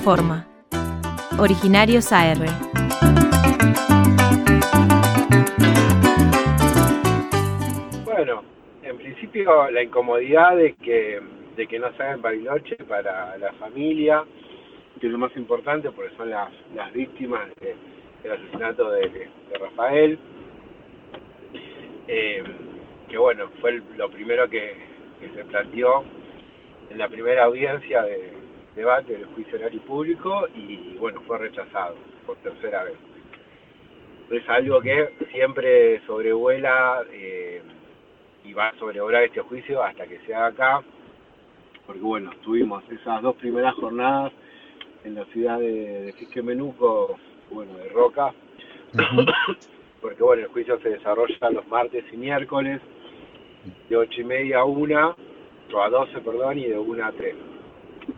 Informa. Originarios AR. Bueno, en principio la incomodidad de que, de que no se haga en Bariloche para la familia, que es lo más importante porque son las, víctimas de- del asesinato de, Rafael. Eh, que bueno, fue lo primero que, que se planteó en la primera audiencia de debate del juicio oral y público y bueno, fue rechazado por tercera vez. Es algo que siempre sobrevuela eh, y va a sobrevolar este juicio hasta que se haga acá, porque bueno, tuvimos esas dos primeras jornadas en la ciudad de, de Fisque Menuco, bueno, de Roca, porque bueno, el juicio se desarrolla los martes y miércoles, de ocho y media a una, o a 12, perdón, y de una a 3.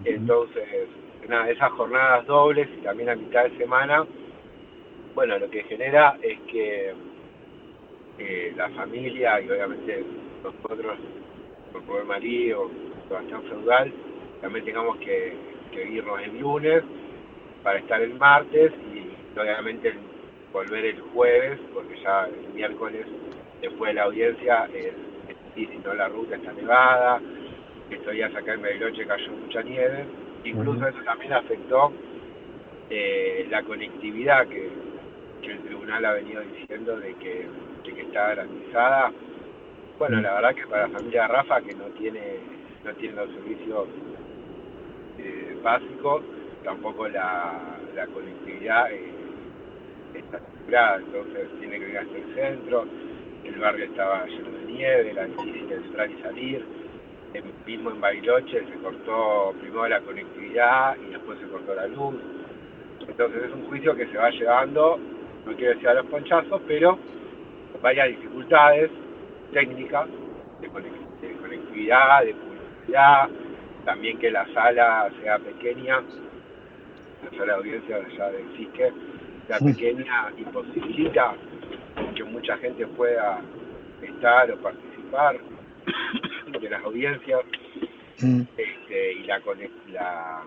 Entonces, nada, esas jornadas dobles y también a mitad de semana, bueno, lo que genera es que eh, la familia y obviamente nosotros, por Rubén Marío, Sebastián Feudal, también tengamos que, irnos el lunes para estar el martes y obviamente volver el jueves, porque ya el miércoles, después de la audiencia, es, es difícil, ¿no? La ruta está nevada, estos días acá en Bariloche cayó mucha nieve, incluso eso también afectó eh, la conectividad que, que el tribunal ha venido diciendo de que, de que está garantizada. Bueno, Mm. la verdad que para la familia Rafa, que no tiene, no tiene los servicios eh, básicos, tampoco la, la conectividad eh, está asegurada, entonces tiene que ir hasta el centro, el barrio estaba lleno de nieve, era difícil entrar y salir, mismo en Bariloche se cortó primero la conectividad y después se cortó la luz, entonces es un juicio que se va llevando, no quiero decir a los ponchazos, pero varias dificultades técnicas de, conectividad, de publicidad, también que la sala sea pequeña, la sala de audiencia del CISCE sea pequeña y posibilita que mucha gente pueda estar o participar de las audiencias Mm, este, y la, la,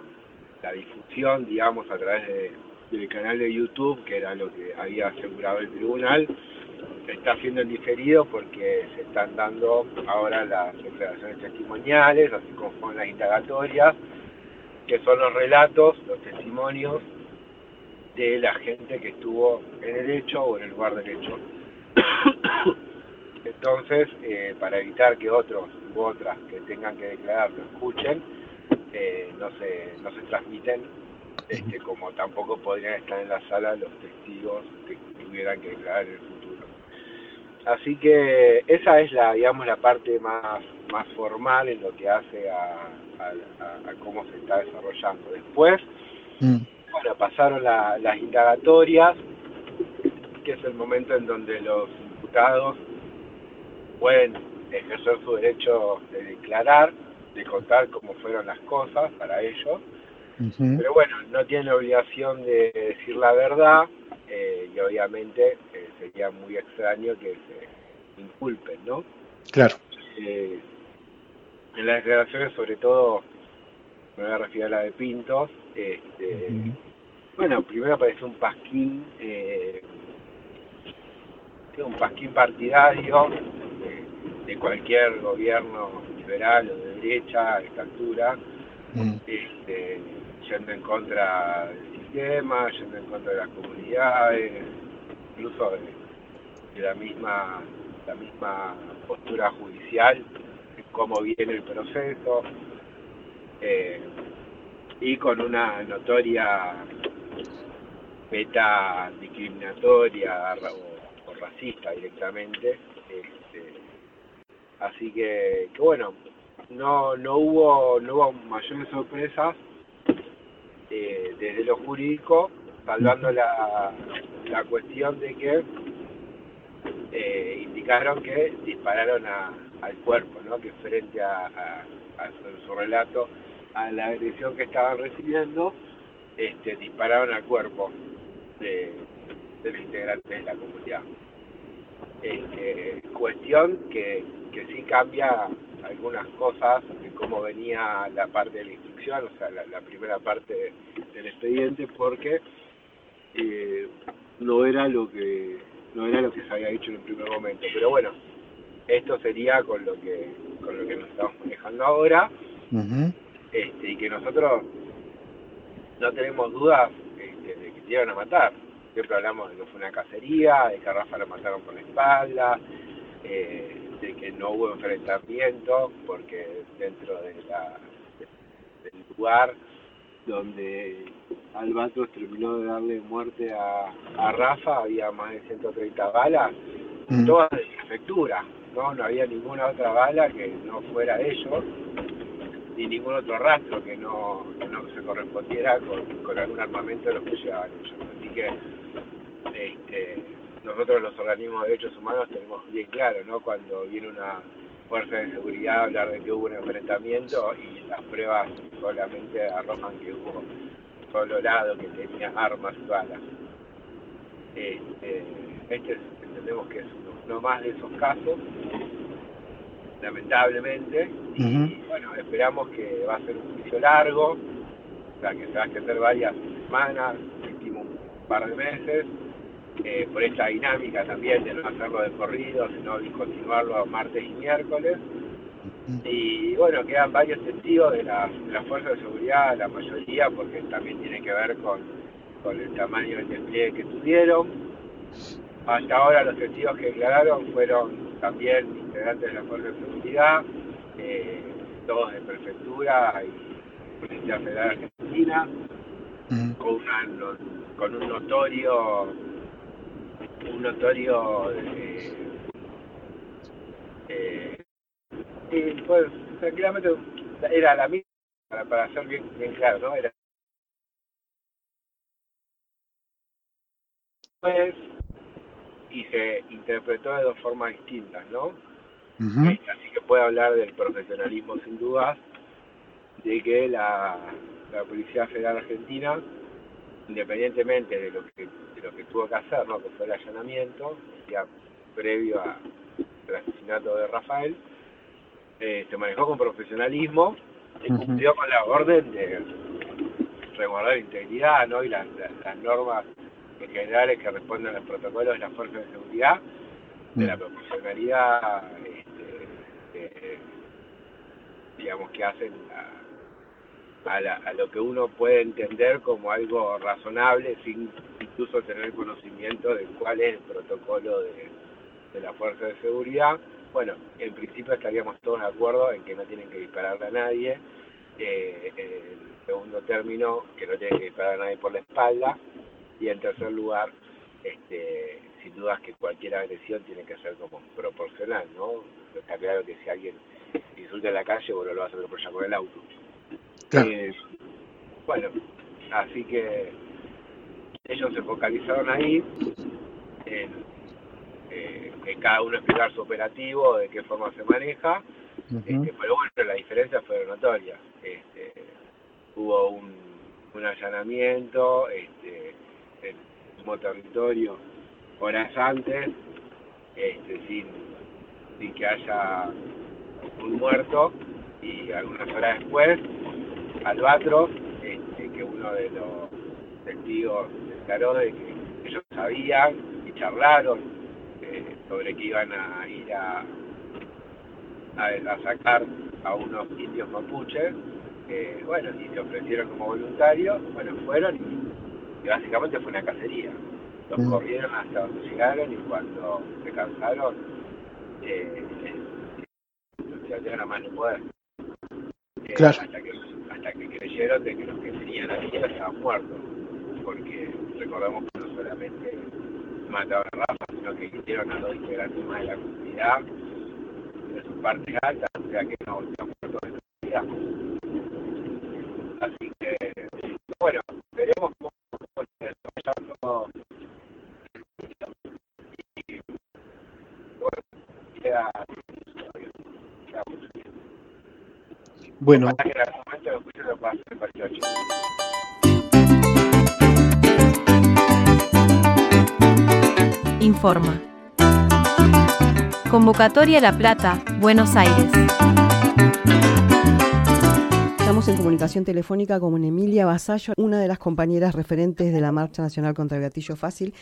la difusión, digamos, a través de- del canal de YouTube, que era lo que había asegurado el tribunal, se está haciendo en diferido porque se están dando ahora las declaraciones testimoniales, así como las indagatorias, que son los relatos, los testimonios de la gente que estuvo en el hecho o en el lugar del hecho. Entonces, eh, para evitar que otros u otras que tengan que declarar lo escuchen, eh, no, se, no se transmiten, este, como tampoco podrían estar en la sala los testigos que tuvieran que declarar en el futuro. Así que esa es la, digamos, la parte más, más formal en lo que hace a, a- a- a cómo se está desarrollando. Después, mm, bueno, pasaron la- las indagatorias, que es el momento en donde los imputados pueden ejercer su derecho de declarar, de contar cómo fueron las cosas para ellos, pero bueno, no tienen la obligación de decir la verdad eh, y obviamente eh, sería muy extraño que se inculpen, ¿no? Claro. Eh, en las declaraciones, sobre todo, me voy a referir a la de Pintos, este, bueno, primero aparece un pasquín, eh, un pasquín partidario de, cualquier gobierno liberal o de derecha a esta altura, Mm, este, yendo en contra del sistema, yendo en contra de las comunidades, incluso de, de la misma la misma postura judicial, cómo viene el proceso. eh, y con una notoria beta discriminatoria o, racista directamente. Así que, que, bueno, no, no hubo no hubo mayores sorpresas eh, desde lo jurídico, salvando la, la cuestión de que eh, indicaron que dispararon a, al cuerpo, ¿no? que frente a, su, relato a la agresión que estaban recibiendo, este, dispararon al cuerpo de, los integrantes de la comunidad. Este, cuestión que, que sí cambia algunas cosas de cómo venía la parte de la instrucción, o sea, la, primera parte del expediente, porque eh, no era lo que no era lo que se había dicho en el primer momento. Pero bueno, esto sería con lo que con lo que nos estamos manejando ahora, este, y que nosotros no tenemos dudas este, de que te iban a matar. Siempre hablamos de que fue una cacería, de que a Rafa lo mataron por la espalda, eh, de que no hubo enfrentamiento, porque dentro de la, del lugar donde Albatros terminó de darle muerte a, a Rafa, había más de 130 balas, todas de prefectura, ¿no? No había ninguna otra bala que no fuera ellos, ni ningún otro rastro que no, no se correspondiera con, con algún armamento de los que llevaban ellos. Así que este, nosotros los organismos de derechos humanos tenemos bien claro, ¿no? Cuando viene una fuerza de seguridad a hablar de que hubo un enfrentamiento y las pruebas solamente arrojan que hubo un solo lado que tenía armas y balas. Este, este entendemos que es uno, más de esos casos, lamentablemente, y bueno, esperamos que va a ser un juicio largo, o sea, que se va a extender varias semanas, un par de meses, eh, por esta dinámica también de no hacerlo de corrido, sino continuarlo a martes y miércoles. Y bueno, quedan varios testigos de las la fuerzas de seguridad, la mayoría, porque también tiene que ver con, con el tamaño del despliegue que tuvieron. Hasta ahora los testigos que declararon fueron también integrantes de la fuerza de seguridad, eh, todos de prefectura y Policía Federal Argentina, con, con un notorio un notorio eh, eh, pues tranquilamente era la misma para, para ser bien, bien claro no era pues y se interpretó de dos formas distintas no así que puede hablar del profesionalismo sin dudas de que la, la policía federal argentina independientemente de lo que lo que tuvo que hacer, ¿no? que fue el allanamiento, ya previo al asesinato de Rafael, eh, se manejó con profesionalismo y cumplió con la orden de resguardar integridad ¿no? y las, normas en generales que responden a los protocolos de las fuerzas de seguridad, de la proporcionalidad, este, digamos, que hacen a, lo que uno puede entender como algo razonable sin incluso tener conocimiento de cuál es el protocolo de, la fuerza de seguridad. Bueno, en principio estaríamos todos de acuerdo en que no tienen que dispararle a nadie. Eh, en segundo término, que no tienen que disparar a nadie por la espalda. Y en tercer lugar, este, sin dudas que cualquier agresión tiene que ser como proporcional, ¿no? Está claro que si alguien insulta en la calle, bueno, lo va a hacer por con el auto. Eh, bueno, así que ellos se focalizaron ahí en, eh, cada uno explicar su operativo, de qué forma se maneja, este, pero bueno, la diferencia fue notoria. Este, hubo un, un allanamiento este, en el mismo territorio horas antes, este, sin, sin que haya un muerto, y algunas horas después Albatros, este, que uno de los testigos declaró de que ellos sabían y charlaron eh, sobre que iban a ir a, a, sacar a unos indios mapuches, eh, bueno, y se ofrecieron como voluntarios, bueno, fueron y, básicamente fue una cacería. Los mm. corrieron hasta donde llegaron y cuando se cansaron, eh, eh, se a más no poder. claro hasta que creyeron de que los que tenían a niños estaban muertos, porque recordamos que no solamente mataron a Rafa, sino que hicieron a dos integrantes más de la comunidad de sus partes altas, o sea que no, no muertos de la comunidad. Así que, bueno, veremos cómo se desarrolla todo. Y, bueno, queda, queda mucho tiempo. Bueno. Informa. Convocatoria La Plata, Buenos Aires. Estamos en comunicación telefónica con Emilia Basallo, una de las compañeras referentes de la Marcha Nacional contra el Gatillo Fácil,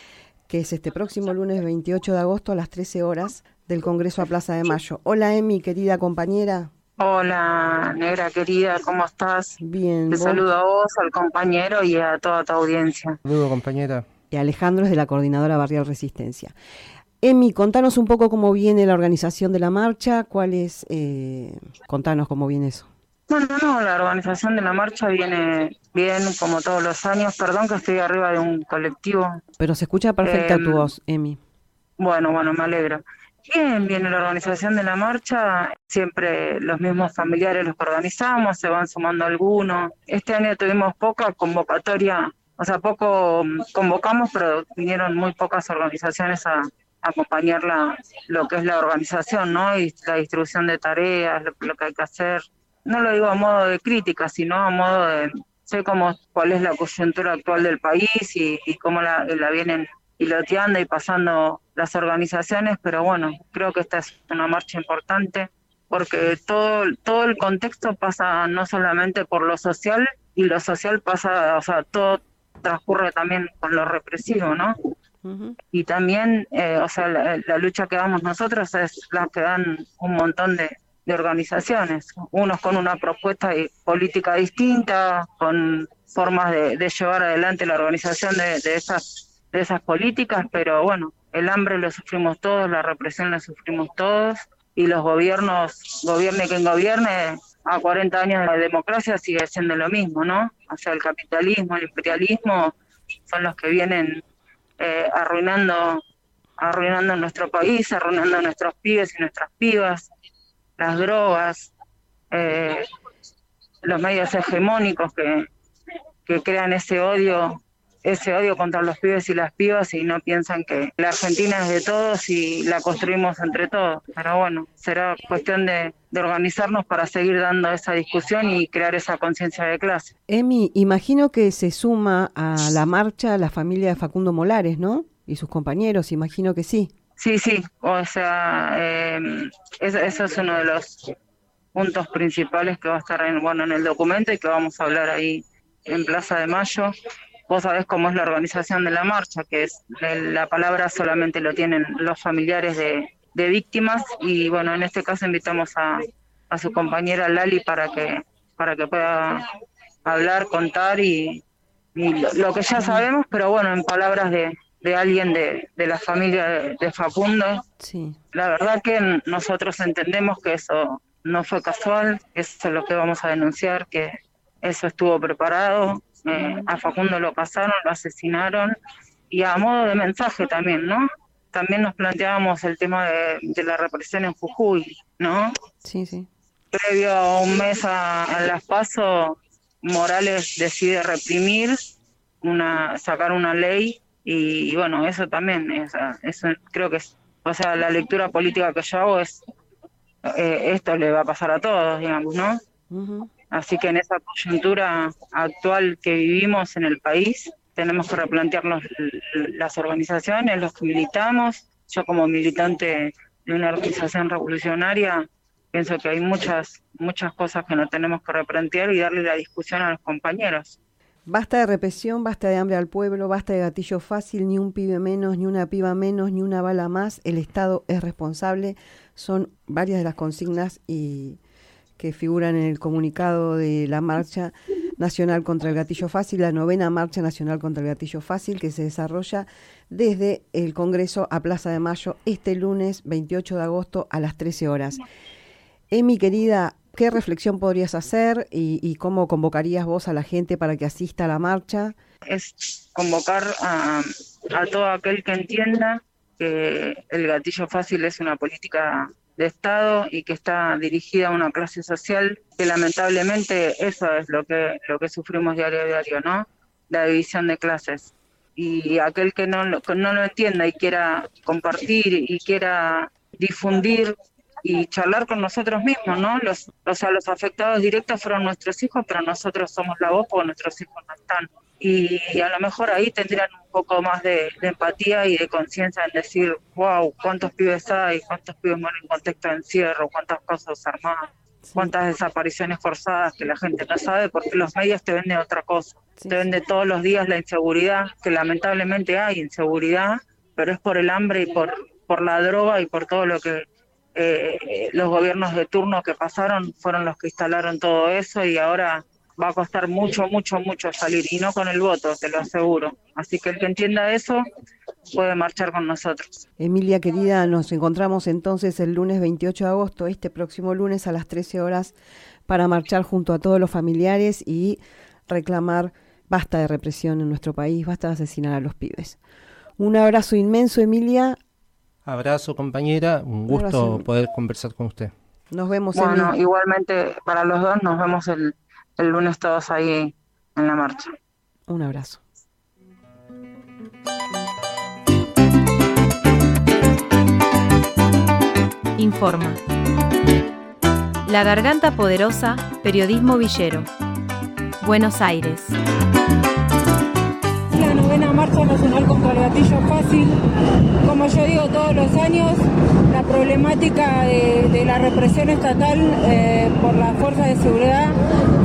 que es este próximo lunes 28 de agosto a las 13 horas del Congreso a Plaza de Mayo. Hola Emi, querida compañera. Hola, negra querida, ¿cómo estás? Bien. Te vos- saludo a vos, al compañero y a toda tu audiencia. Saludos, compañera. Y Alejandro es de la Coordinadora Barrial Resistencia. Emi, contanos un poco cómo viene la organización de la marcha, cuál es, eh, contanos cómo viene eso. Bueno, no, la organización de la marcha viene bien como todos los años. Perdón que estoy arriba de un colectivo. Pero se escucha perfecta tu Em, voz, Emi. Bueno, bueno, me alegro. Bien, viene la organización de la marcha. Siempre los mismos familiares los que organizamos, se van sumando algunos. Este año tuvimos poca convocatoria, o sea, poco mm, convocamos, pero vinieron muy pocas organizaciones a, a acompañar la, lo que es la organización, ¿no? Y la distribución de tareas, lo, lo que hay que hacer. No lo digo a modo de crítica, sino a modo de sé cómo cuál es la coyuntura actual del país y, y cómo la, la vienen piloteando y pasando las organizaciones, pero bueno, creo que esta es una marcha importante porque todo, todo el contexto pasa no solamente por lo social y lo social pasa, o sea, todo transcurre también con lo represivo, ¿no? Y también, eh, o sea, la, la lucha que damos nosotros es la que dan un montón de, de organizaciones, unos con una propuesta y política distinta, con formas de, de llevar adelante la organización de, de esas de esas políticas, pero bueno, el hambre lo sufrimos todos, la represión la sufrimos todos y los gobiernos, gobierne quien gobierne, a 40 años de democracia sigue siendo lo mismo, ¿no? O sea, el capitalismo, el imperialismo son los que vienen eh, arruinando arruinando nuestro país, arruinando nuestros pibes y nuestras pibas, las drogas, eh, los medios hegemónicos que, que crean ese odio, ese odio contra los pibes y las pibas y no piensan que la Argentina es de todos y la construimos entre todos. Pero bueno, será cuestión de, de organizarnos para seguir dando esa discusión y crear esa conciencia de clase. Emi, imagino que se suma a la marcha la familia de Facundo Molares, ¿no? Y sus compañeros, imagino que sí. Sí, sí, o sea, eh, eso, eso es uno de los puntos principales que va a estar en, bueno, en el documento y que vamos a hablar ahí en Plaza de Mayo. Vos sabés cómo es la organización de la marcha, que es el- la palabra solamente lo tienen los familiares de, de víctimas y bueno, en este caso invitamos a, a su compañera Lali para que para que pueda hablar, contar y, y lo, lo que ya sabemos, pero bueno, en palabras de, de alguien de, de la familia de, de Facundo, Sí. la verdad que nosotros entendemos que eso no fue casual, que eso es lo que vamos a denunciar, que eso estuvo preparado, eh, a Facundo lo casaron, lo asesinaron, y a modo de mensaje también, ¿no? También nos planteábamos el tema de, de la represión en Jujuy, ¿no? Sí, sí. Previo a un mes a, a las PASO, Morales decide reprimir, una sacar una ley y, y bueno, eso también, es, eso creo que es, o sea, la lectura política que yo hago es, eh, esto le va a pasar a todos, digamos, ¿no? Ujú. Así que en esa coyuntura actual que vivimos en el país, tenemos que replantearnos las organizaciones, los que militamos. Yo como militante de una organización revolucionaria, pienso que hay muchas, muchas cosas que nos tenemos que replantear y darle la discusión a los compañeros. Basta de represión, basta de hambre al pueblo, basta de gatillo fácil, ni un pibe menos, ni una piba menos, ni una bala más. El Estado es responsable. Son varias de las consignas y que figuran en el comunicado de la Marcha Nacional contra el Gatillo Fácil, la novena Marcha Nacional contra el Gatillo Fácil, que se desarrolla desde el Congreso a Plaza de Mayo este lunes 28 de agosto a las 13 horas. Emi, querida, ¿Qué reflexión podrías hacer y, cómo convocarías vos a la gente para que asista a la marcha? Es convocar a, a todo aquel que entienda que el gatillo fácil es una política de Estado y que está dirigida a una clase social que lamentablemente eso es lo que lo que sufrimos diario a diario, ¿no? La división de clases. Y aquel que no, no lo entienda y quiera compartir y quiera difundir y charlar con nosotros mismos, ¿no? Los, o sea, los afectados directos fueron nuestros hijos, pero nosotros somos la voz porque nuestros hijos no están y, a lo mejor ahí tendrían un poco más de, empatía y de conciencia en decir, wow, cuántos pibes hay, cuántos pibes mueren en contexto de encierro, cuántas cosas armadas, cuántas desapariciones forzadas que la gente no sabe porque los medios te venden otra cosa, te venden todos los días la inseguridad, que lamentablemente hay inseguridad, pero es por el hambre y por, por la droga y por todo lo que eh, los gobiernos de turno que pasaron fueron los que instalaron todo eso y ahora va a costar mucho, mucho, mucho salir y no con el voto, te lo aseguro. Así que el que entienda eso puede marchar con nosotros. Emilia querida, nos encontramos entonces el lunes 28 de agosto, este próximo lunes a las 13 horas, para marchar junto a todos los familiares y reclamar basta de represión en nuestro país, basta de asesinar a los pibes. Un abrazo inmenso, Emilia. Abrazo, compañera. Un gusto poder conversar con usted. Nos vemos. Bueno, igualmente para los dos, nos vemos el el lunes todos ahí en la marcha. Un abrazo. Informa. La Garganta Poderosa, Periodismo Villero. Buenos Aires. Marcha nacional contra el gatillo fácil. Como yo digo todos los años, la problemática de, la represión estatal eh, por las fuerzas de seguridad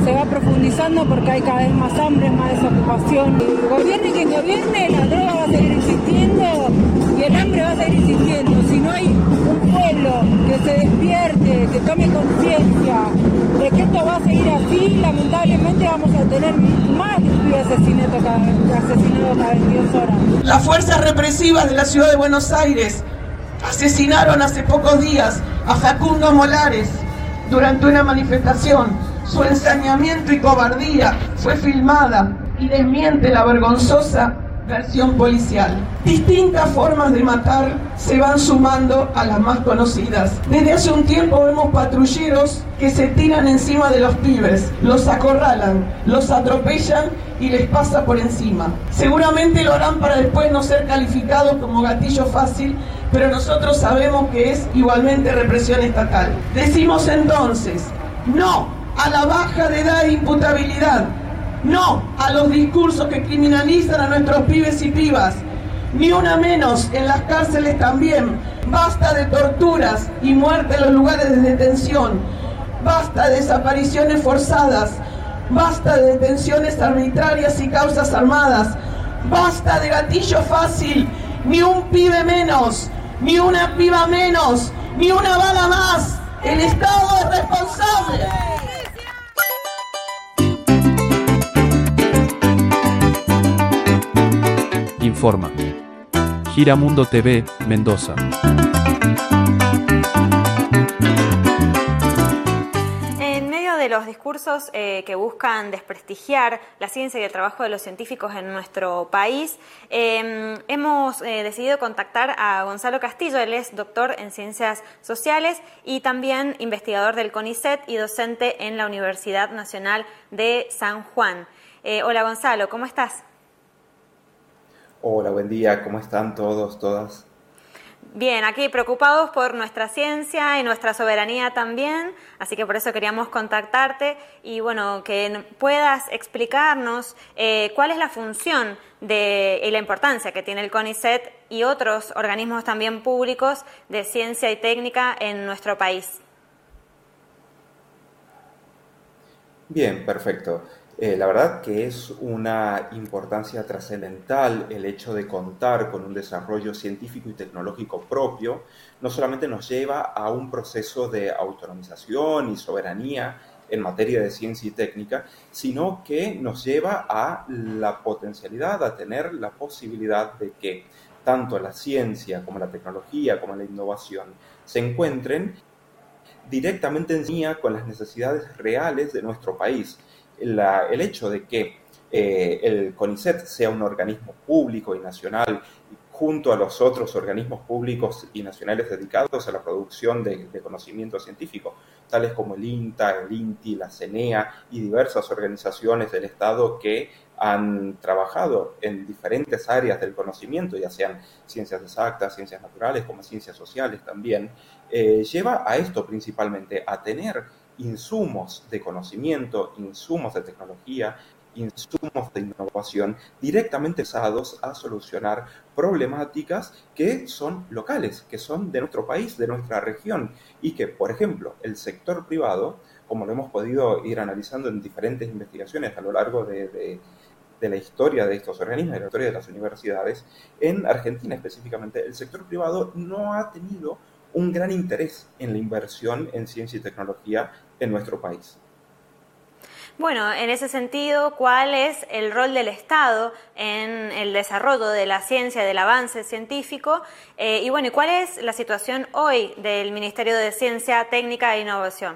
se va profundizando porque hay cada vez más hambre, más desocupación. Gobierne quien gobierne, la droga va a seguir existiendo y el hambre va a seguir existiendo. Si no hay un pueblo que se despierte, que tome conciencia de que esto va a seguir así, lamentablemente vamos a tener más asesinatos cada, asesinados cada 22 horas. Las fuerzas represivas de la ciudad de Buenos Aires asesinaron hace pocos días a Facundo Molares durante una manifestación su ensañamiento y cobardía fue filmada y desmiente la vergonzosa policial. Distintas formas de matar se van sumando a las más conocidas. Desde hace un tiempo vemos patrulleros que se tiran encima de los pibes, los acorralan, los atropellan y les pasa por encima. Seguramente lo harán para después no ser calificados como gatillo fácil, pero nosotros sabemos que es igualmente represión estatal. Decimos entonces, no a la baja de edad e imputabilidad, no a los discursos que criminalizan a nuestros pibes y pibas, ni una menos en las cárceles también. Basta de torturas y muerte en los lugares de detención, basta de desapariciones forzadas, basta de detenciones arbitrarias y causas armadas, basta de gatillo fácil, ni un pibe menos, ni una piba menos, ni una bala más. El Estado es responsable. Informa. Giramundo TV, Mendoza. En medio de los discursos eh, que buscan desprestigiar la ciencia y el trabajo de los científicos en nuestro país, em, hemos eh, decidido contactar a Gonzalo Castillo. Él es doctor en ciencias sociales y también investigador del CONICET y docente en la Universidad Nacional de San Juan. Eh, hola Gonzalo, ¿cómo estás? Hola, buen día, ¿cómo están todos, todas? Bien, aquí preocupados por nuestra ciencia y nuestra soberanía también, así que por eso queríamos contactarte y bueno, que puedas explicarnos eh, cuál es la función de, y la importancia que tiene el CONICET y otros organismos también públicos de ciencia y técnica en nuestro país. Bien, perfecto. Eh, la verdad que es una importancia trascendental el hecho de contar con un desarrollo científico y tecnológico propio, no solamente nos lleva a un proceso de autonomización y soberanía en materia de ciencia y técnica, sino que nos lleva a la potencialidad, a tener la posibilidad de que tanto la ciencia como la tecnología como la innovación se encuentren directamente en línea con las necesidades reales de nuestro país. El hecho de que eh, el CONICET sea un organismo público y nacional junto a los otros organismos públicos y nacionales dedicados a la producción de, conocimiento científico, tales como el INTA, el INTI, la CENEA y diversas organizaciones del Estado que han trabajado en diferentes áreas del conocimiento, ya sean ciencias exactas, ciencias naturales, como ciencias sociales también, eh, lleva a esto principalmente, a tener insumos de conocimiento, insumos de tecnología, insumos de innovación directamente usados a solucionar problemáticas que son locales, que son de nuestro país, de nuestra región, y que, por ejemplo, el sector privado, como lo hemos podido ir analizando en diferentes investigaciones a lo largo de, la historia de estos organismos, de la historia de las universidades, en Argentina específicamente, el sector privado no ha tenido un gran interés en la inversión en ciencia y tecnología en nuestro país. Bueno, en ese sentido, ¿cuál es el rol del Estado en el desarrollo de la ciencia, del avance científico? Eh, y bueno, ¿y cuál es la situación hoy del Ministerio de Ciencia, Técnica e Innovación?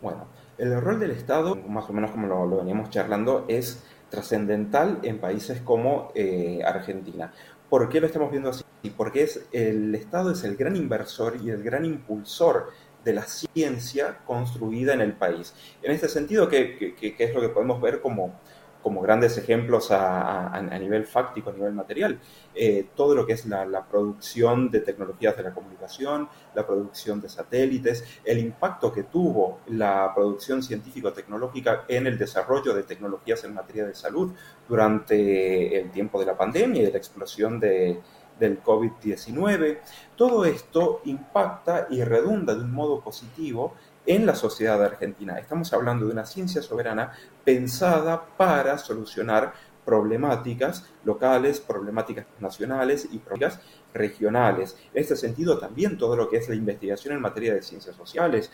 Bueno, el rol del Estado, más o menos como lo, veníamos charlando, es trascendental en países como eh, Argentina. ¿Por qué lo estamos viendo así? Porque es, el Estado es el gran inversor y el gran impulsor de la ciencia construida en el país. En este sentido, ¿qué, es lo que podemos ver como, como grandes ejemplos a, nivel fáctico, a nivel material? Eh, todo lo que es la, producción de tecnologías de la comunicación, la producción de satélites, el impacto que tuvo la producción científico-tecnológica en el desarrollo de tecnologías en materia de salud durante el tiempo de la pandemia y de la explosión de, del COVID-19. Todo esto impacta y redunda de un modo positivo en la sociedad argentina. Estamos hablando de una ciencia soberana pensada para solucionar problemáticas locales, problemáticas nacionales y problemáticas regionales. En este sentido, también todo lo que es la investigación en materia de ciencias sociales,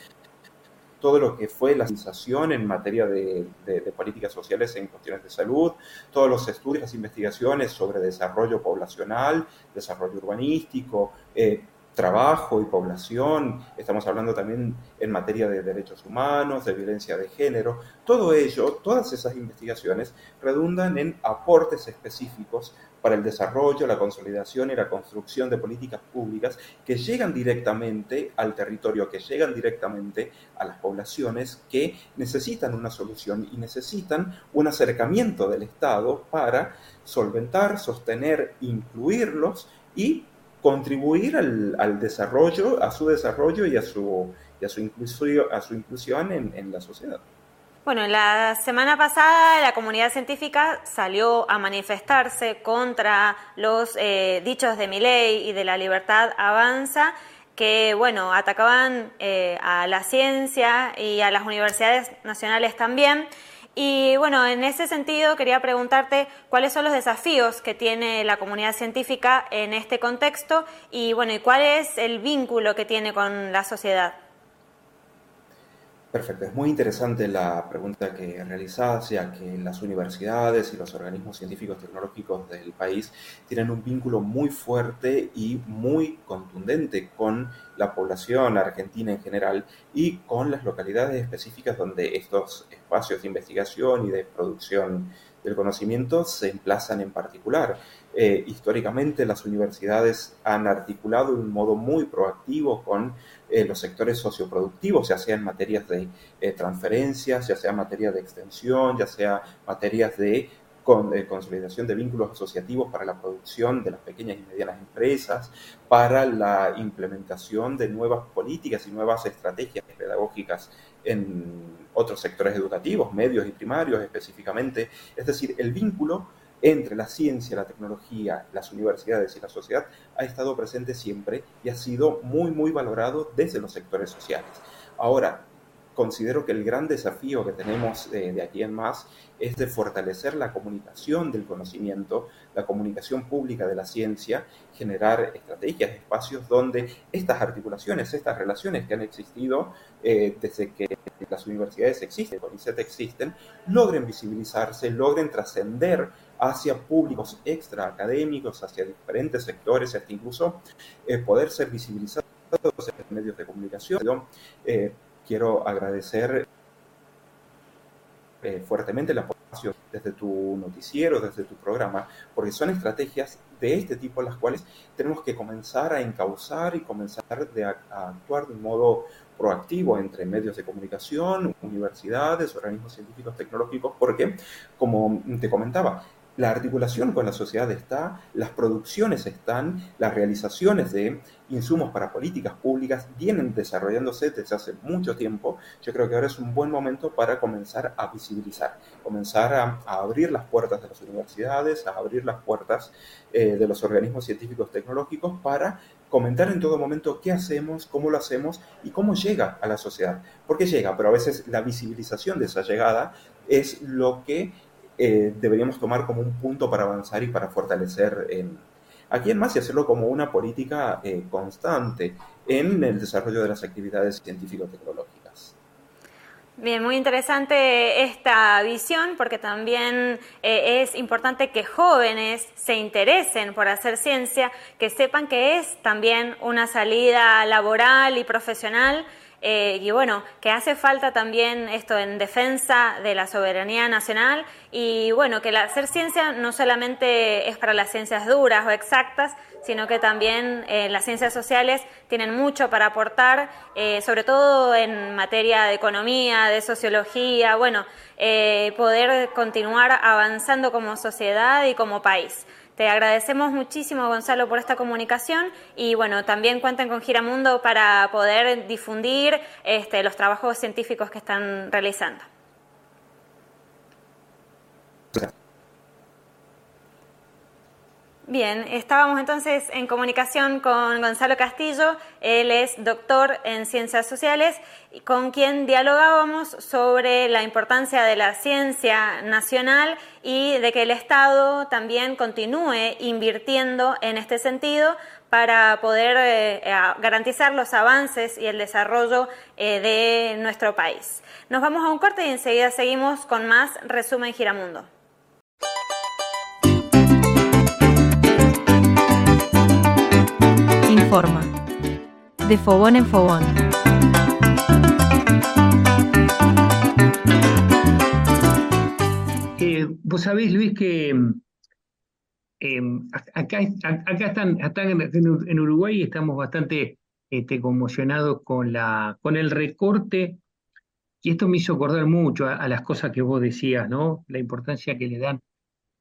todo lo que fue la sensación en materia de, políticas sociales en cuestiones de salud, todos los estudios, las investigaciones sobre desarrollo poblacional, desarrollo urbanístico, eh, trabajo y población, estamos hablando también en materia de derechos humanos, de violencia de género, todo ello, todas esas investigaciones redundan en aportes específicos para el desarrollo, la consolidación y la construcción de políticas públicas que llegan directamente al territorio, que llegan directamente a las poblaciones que necesitan una solución y necesitan un acercamiento del Estado para solventar, sostener, incluirlos y contribuir al, desarrollo, a su desarrollo y a su, a su, inclusión, a su inclusión en, la sociedad. Bueno, la semana pasada la comunidad científica salió a manifestarse contra los eh, dichos de ley y de la libertad avanza que, bueno, atacaban eh, a la ciencia y a las universidades nacionales también. Y bueno, en ese sentido quería preguntarte cuáles son los desafíos que tiene la comunidad científica en este contexto y bueno, y cuál es el vínculo que tiene con la sociedad. Perfecto, es muy interesante la pregunta que realizás, ya que las universidades y los organismos científicos tecnológicos del país tienen un vínculo muy fuerte y muy contundente con la población argentina en general y con las localidades específicas donde estos espacios de investigación y de producción del conocimiento se emplazan en particular. Eh, históricamente las universidades han articulado de un modo muy proactivo con eh, los sectores socioproductivos, ya sea en materias de eh, transferencias, ya sea en materia de extensión, ya sea materias de consolidación de vínculos asociativos para la producción de las pequeñas y medianas empresas, para la implementación de nuevas políticas y nuevas estrategias pedagógicas en otros sectores educativos, medios y primarios específicamente. Es decir, el vínculo entre la ciencia, la tecnología, las universidades y la sociedad ha estado presente siempre y ha sido muy, muy valorado desde los sectores sociales. Ahora, considero que el gran desafío que tenemos de aquí en más es de fortalecer la comunicación del conocimiento, la comunicación pública de la ciencia, generar estrategias, espacios donde estas articulaciones, estas relaciones que han existido eh, desde que las universidades existen, con ICET existen, logren visibilizarse, logren trascender hacia públicos extra académicos, hacia diferentes sectores, hasta incluso eh, poder ser visibilizados en medios de comunicación. Eh, quiero agradecer eh, fuertemente el apoyo desde tu noticiero, desde tu programa, porque son estrategias de este tipo las cuales tenemos que comenzar a encauzar y comenzar a actuar de un modo proactivo entre medios de comunicación, universidades, organismos científicos tecnológicos, porque, como te comentaba, la articulación con la sociedad está, las producciones están, las realizaciones de insumos para políticas públicas vienen desarrollándose desde hace mucho tiempo. Yo creo que ahora es un buen momento para comenzar a visibilizar, comenzar a, abrir las puertas de las universidades, a abrir las puertas eh, de los organismos científicos tecnológicos para comentar en todo momento qué hacemos, cómo lo hacemos y cómo llega a la sociedad. ¿Por qué llega? Pero a veces la visibilización de esa llegada es lo que eh, deberíamos tomar como un punto para avanzar y para fortalecer aquí en más y hacerlo como una política eh, constante en el desarrollo de las actividades científico-tecnológicas. Bien, muy interesante esta visión porque también eh, es importante que jóvenes se interesen por hacer ciencia, que sepan que es también una salida laboral y profesional eh, y bueno, que hace falta también esto en defensa de la soberanía nacional y bueno, que la, hacer ciencia no solamente es para las ciencias duras o exactas, sino que también eh, las ciencias sociales tienen mucho para aportar, eh, sobre todo en materia de economía, de sociología, bueno, poder continuar avanzando como sociedad y como país. Te agradecemos muchísimo, Gonzalo, por esta comunicación y bueno, también cuenten con Giramundo para poder difundir este, los trabajos científicos que están realizando. Bien, estábamos entonces en comunicación con Gonzalo Castillo, él es doctor en ciencias sociales, con quien dialogábamos sobre la importancia de la ciencia nacional y de que el Estado también continúe invirtiendo en este sentido para poder eh, garantizar los avances y el desarrollo eh, de nuestro país. Nos vamos a un corte y enseguida seguimos con más resumen Giramundo. De Fogón en Fogón. Eh, vos sabés, Luis, que eh, acá, están, en, Uruguay estamos bastante este, conmocionados con, la, con el recorte, y esto me hizo acordar mucho a, a, las cosas que vos decías, ¿no? La importancia que le dan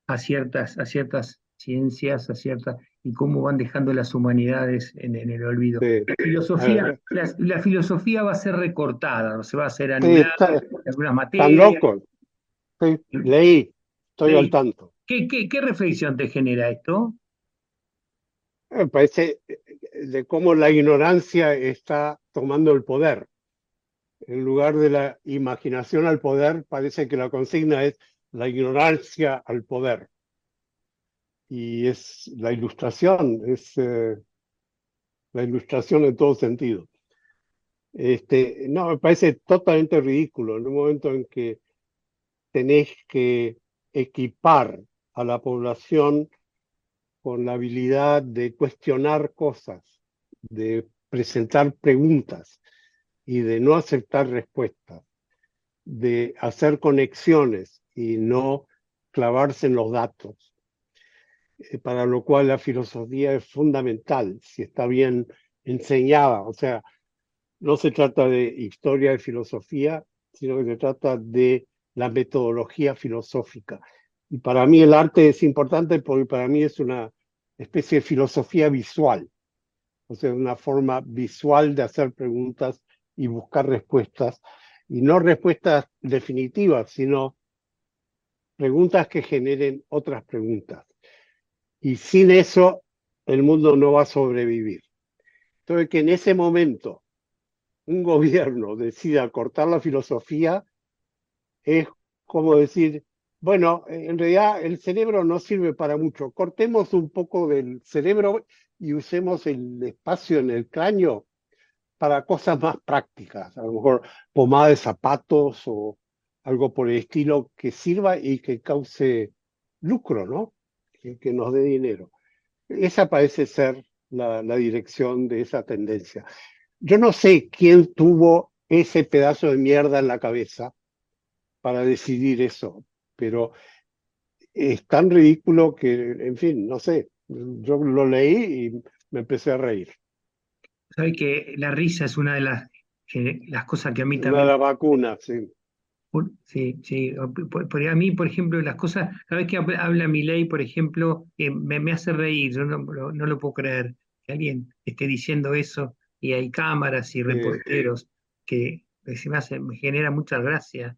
a ciertas, a ciertas ciencias, a ciertas y cómo van dejando las humanidades en, el olvido. La, filosofía, la, filosofía va a ser recortada, no se va a hacer anulada en algunas materias. Están locos. leí, estoy al tanto. ¿Qué, qué, qué reflexión te genera esto? Me parece eh, de cómo la ignorancia está tomando el poder. En lugar de la imaginación al poder, parece que la consigna es la ignorancia al poder y es la ilustración, es eh, la ilustración en todo sentido. Este, no, me parece totalmente ridículo en un momento en que tenés que equipar a la población con la habilidad de cuestionar cosas, de presentar preguntas y de no aceptar respuestas, de hacer conexiones y no clavarse en los datos para lo cual la filosofía es fundamental, si está bien enseñada. O sea, no se trata de historia de filosofía, sino que se trata de la metodología filosófica. Y para mí el arte es importante porque para mí es una especie de filosofía visual, o sea, una forma visual de hacer preguntas y buscar respuestas, y no respuestas definitivas, sino preguntas que generen otras preguntas. Y sin eso, el mundo no va a sobrevivir. Entonces, que en ese momento un gobierno decida cortar la filosofía es como decir, bueno, en realidad el cerebro no sirve para mucho. Cortemos un poco del cerebro y usemos el espacio en el cráneo para cosas más prácticas, a lo mejor pomada de zapatos o algo por el estilo que sirva y que cause lucro, ¿no? Que, nos dé dinero. Esa parece ser la, dirección de esa tendencia. Yo no sé quién tuvo ese pedazo de mierda en la cabeza para decidir eso, pero es tan ridículo que, en fin, no sé, yo lo leí y me empecé a reír. Sabe que la risa es una de las, las cosas que a mí también... La vacuna, sí. Sí, sí. Por, a mí, por ejemplo, las cosas, cada vez que habla mi ley, por ejemplo, eh, me, hace reír. Yo no, no, lo puedo creer que alguien esté diciendo eso y hay cámaras y reporteros que, se me, hace, me genera mucha gracia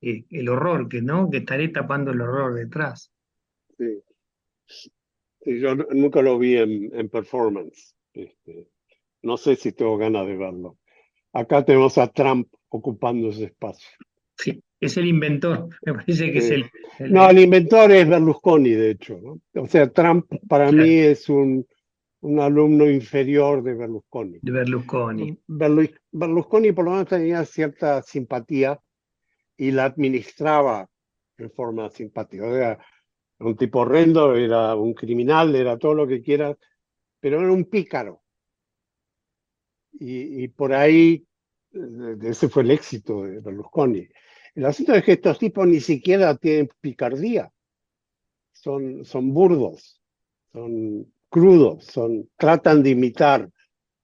eh, el horror, que no, que estaré tapando el horror detrás. Sí. yo nunca lo vi en, performance. Este, no sé si tengo ganas de verlo. Acá tenemos a Trump ocupando ese espacio. Sí, es el inventor, me parece que es el, No, el inventor es Berlusconi, de hecho. O sea, Trump para mí es un, un alumno inferior de Berlusconi. De Berlusconi. Berlusconi por lo menos tenía cierta simpatía y la administraba de forma simpática. O sea, un tipo horrendo, era un criminal, era todo lo que quieras, pero era un pícaro. Y, y por ahí, ese fue el éxito de Berlusconi. El asunto es que estos tipos ni siquiera tienen picardía. Son, son burdos, son crudos, son, tratan de imitar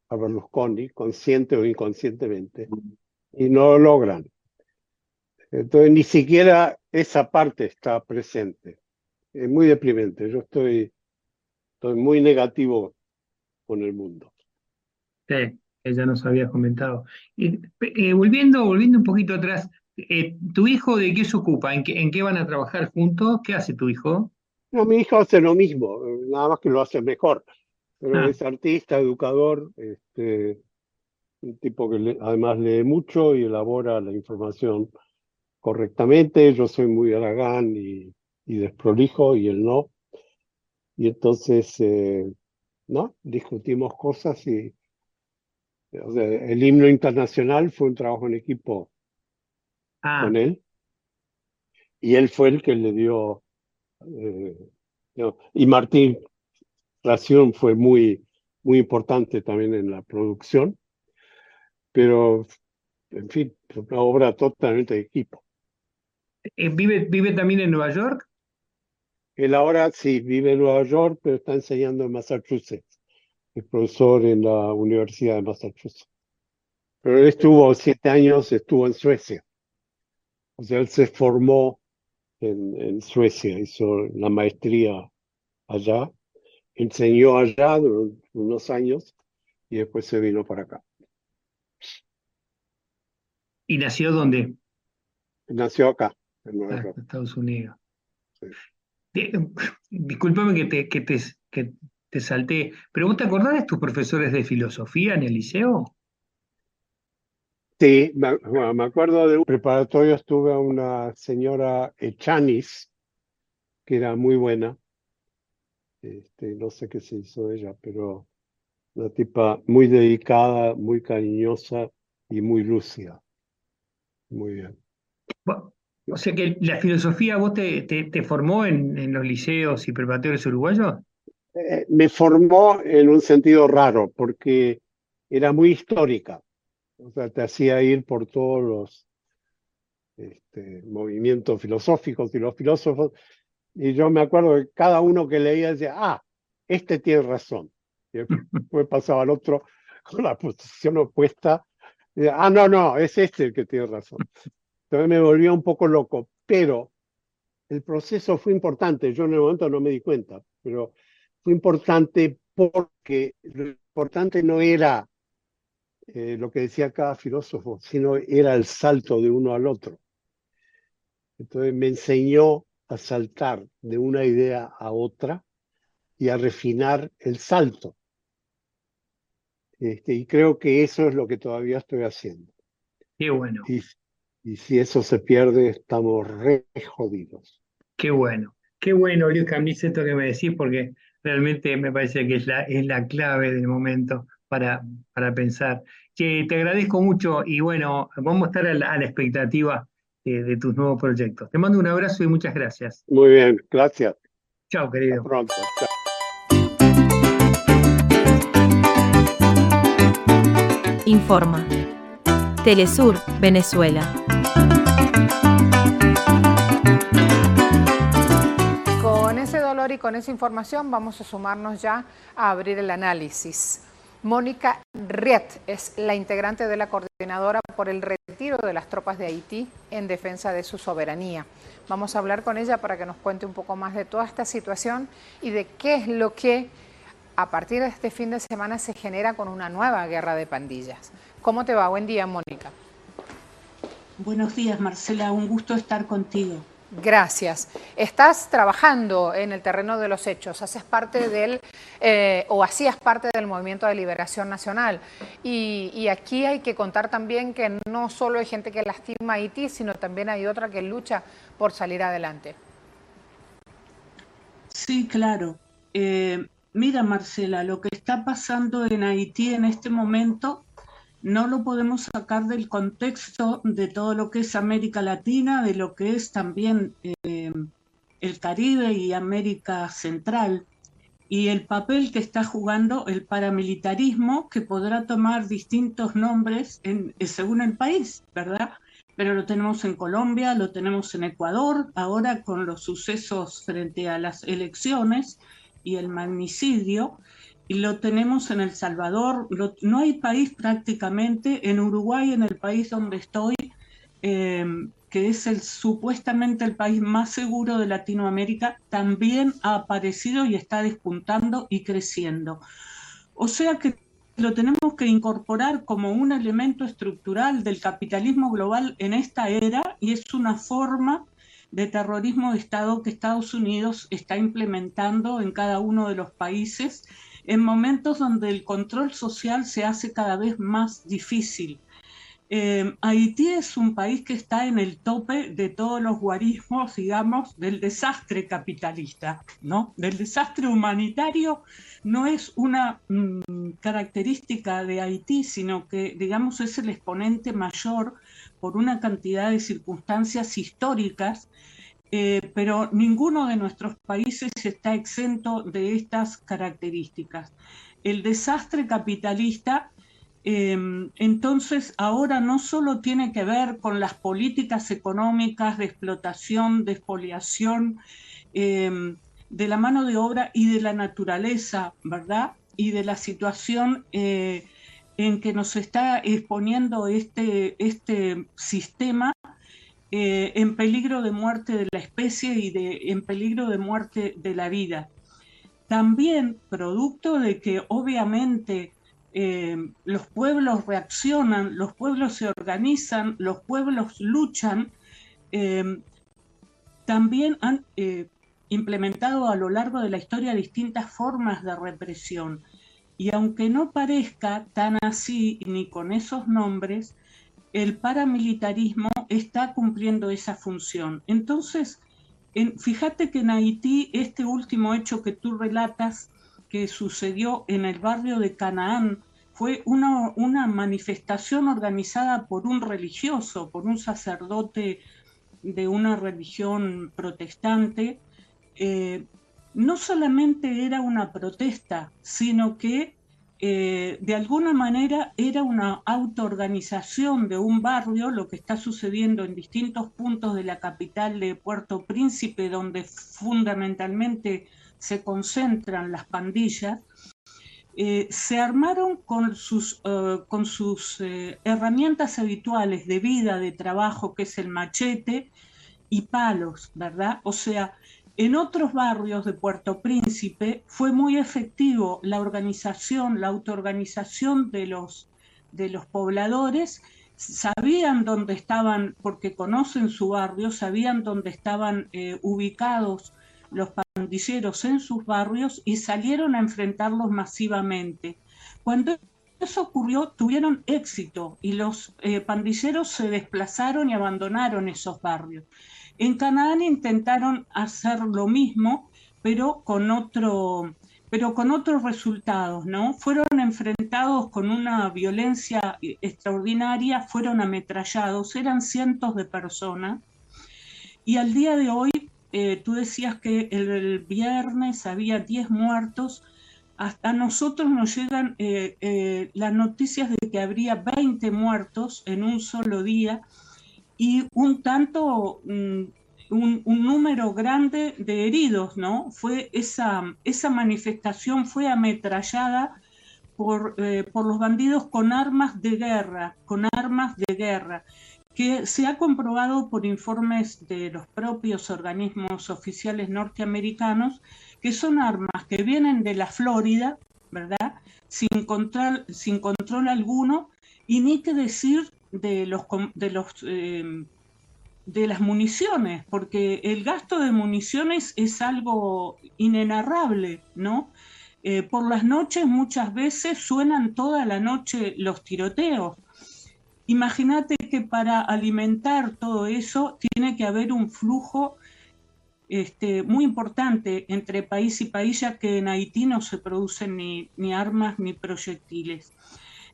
a Berlusconi, consciente o inconscientemente, y no lo logran. Entonces, ni siquiera esa parte está presente. Es muy deprimente. Yo estoy, estoy muy negativo con el mundo. Sí, ella nos había comentado. Eh, volviendo, volviendo un poquito atrás, eh, ¿tu hijo de qué se ocupa? ¿En qué, ¿En qué van a trabajar juntos? ¿Qué hace tu hijo? No, mi hijo hace lo mismo, nada más que lo hace mejor. Pero ah. es artista, educador, este, un tipo que además lee mucho y elabora la información correctamente. Yo soy muy aragán y, desprolijo y él no. Y entonces, eh, ¿no? Discutimos cosas y el himno internacional fue un trabajo en equipo ah. con él. Y él fue el que le dio. Eh, y Martín Ración fue muy, muy importante también en la producción. Pero, en fin, una obra totalmente de equipo. Eh, ¿Vive, ¿Vive también en Nueva York? Él ahora sí vive en Nueva York, pero está enseñando en Massachusetts. Es profesor en la Universidad de Massachusetts. Pero él estuvo siete años, estuvo en Suecia. O sea, él se formó en, en Suecia, hizo la maestría allá, enseñó allá durante unos años y después se vino para acá. ¿Y nació dónde? Nació acá. Ah, Estados Unidos. Disculpame que te, que, te, que te salté, pero ¿vos te acordás de tus profesores de filosofía en el liceo? Sí, me, acuerdo de un preparatorio, estuve a una señora Echanis, que era muy buena. Este, no sé qué se hizo ella, pero una tipa muy dedicada, muy cariñosa y muy lúcida. Muy bien. O sea que la filosofía vos te, te, formó en, en, los liceos y preparatorios uruguayos. Eh, me formó en un sentido raro, porque era muy histórica. O sea, te hacía ir por todos los este, movimientos filosóficos y los filósofos. Y yo me acuerdo que cada uno que leía decía, ah, este tiene razón. Y después pasaba al otro con la posición opuesta. Y decía, ah, no, no, es este el que tiene razón. Entonces me volvía un poco loco, pero el proceso fue importante. Yo en el momento no me di cuenta, pero fue importante porque lo importante no era eh, lo que decía cada filósofo, sino era el salto de uno al otro. Entonces me enseñó a saltar de una idea a otra y a refinar el salto. Este, y creo que eso es lo que todavía estoy haciendo. Qué bueno. Y si eso se pierde, estamos re jodidos. Qué bueno, qué bueno, Luis Camis, esto que me decís, porque realmente me parece que es la, es la clave del momento para, para pensar. Que te agradezco mucho y bueno, vamos a estar a la, expectativa de, tus nuevos proyectos. Te mando un abrazo y muchas gracias. Muy bien, gracias. Chao, querido. Hasta pronto. Chao. informa. Telesur, Venezuela. Con ese dolor y con esa información vamos a sumarnos ya a abrir el análisis. Mónica Riet es la integrante de la coordinadora por el retiro de las tropas de Haití en defensa de su soberanía. Vamos a hablar con ella para que nos cuente un poco más de toda esta situación y de qué es lo que a partir de este fin de semana se genera con una nueva guerra de pandillas. ¿Cómo te va? Buen día, Mónica. Buenos días, Marcela. Un gusto estar contigo. Gracias. Estás trabajando en el terreno de los hechos, haces parte del, eh, o hacías parte del Movimiento de Liberación Nacional. Y, y, aquí hay que contar también que no solo hay gente que lastima a Haití, sino también hay otra que lucha por salir adelante. Sí, claro. Eh, mira, Marcela, lo que está pasando en Haití en este momento no lo podemos sacar del contexto de todo lo que es América Latina, de lo que es también eh, el Caribe y América Central, y el papel que está jugando el paramilitarismo, que podrá tomar distintos nombres en, según el país, ¿verdad? Pero lo tenemos en Colombia, lo tenemos en Ecuador, ahora con los sucesos frente a las elecciones y el magnicidio, lo tenemos en El Salvador, no hay país prácticamente, en Uruguay, en el país donde estoy, em, que es el supuestamente el país más seguro de Latinoamérica, también ha aparecido y está despuntando y creciendo. O sea que lo tenemos que incorporar como un elemento estructural del capitalismo global en esta era y es una forma de terrorismo de Estado que Estados Unidos está implementando en cada uno de los países en momentos donde el control social se hace cada vez más difícil. Eh, Haití es un país que está en el tope de todos los guarismos, digamos, del desastre capitalista, ¿no? Del desastre humanitario no es una mm, característica de Haití, sino que, digamos, es el exponente mayor por una cantidad de circunstancias históricas eh, pero ninguno de nuestros países está exento de estas características. El desastre capitalista, em, entonces, ahora no solo tiene que ver con las políticas económicas de explotación, de expoliación, em, de la mano de obra y de la naturaleza, ¿verdad? Y de la situación eh, en que nos está exponiendo este, este sistema eh, en peligro de muerte de la especie y de, en peligro de muerte de la vida. También producto de que obviamente eh, los pueblos reaccionan, los pueblos se organizan, los pueblos luchan, eh, también han implementado a lo largo de la historia distintas formas de represión. Y aunque no parezca tan así ni con esos nombres, el paramilitarismo está cumpliendo esa función. Entonces, fíjate que en Haití este último hecho que tú relatas, que sucedió en el barrio de Canaán, fue una, manifestación organizada por un religioso, por un sacerdote de una religión protestante. Eh, no solamente era una protesta, sino que eh, de alguna manera era una autoorganización de un barrio, lo que está sucediendo en distintos puntos de la capital de Puerto Príncipe, donde fundamentalmente se concentran las pandillas, eh, se armaron con sus, eh, con sus herramientas habituales de vida, de trabajo, que es el machete y palos, ¿verdad? O sea, en otros barrios de Puerto Príncipe fue muy efectivo la organización, la autoorganización de los, pobladores, sabían dónde estaban, porque conocen su barrio, sabían dónde estaban eh, ubicados los pandilleros en sus barrios y salieron a enfrentarlos masivamente. Cuando eso ocurrió, tuvieron éxito y los eh, pandilleros se desplazaron y abandonaron esos barrios. En Canaán intentaron hacer lo mismo, pero con otros resultados, ¿no? Fueron enfrentados con una violencia extraordinaria, fueron ametrallados, eran cientos de personas. Y al día de hoy, eh, tú decías que el, viernes había 10 muertos, a nosotros nos llegan eh, eh, las noticias de que habría 20 muertos en un solo día y un tanto, mm, un, número grande de heridos, ¿no? Fue esa, esa manifestación fue ametrallada por, eh, por los bandidos con armas de guerra, con armas de guerra que se ha comprobado por informes de los propios organismos oficiales norteamericanos que son armas que vienen de la Florida, ¿verdad? Sin control, sin control alguno, y ni que decir de los de los eh, de las municiones, porque el gasto de municiones es algo inenarrable, ¿no? Eh, por las noches muchas veces suenan toda la noche los tiroteos. Imagínate que para alimentar todo eso tiene que haber un flujo este, muy importante entre país y país, ya que en Haití no se producen ni, armas ni proyectiles.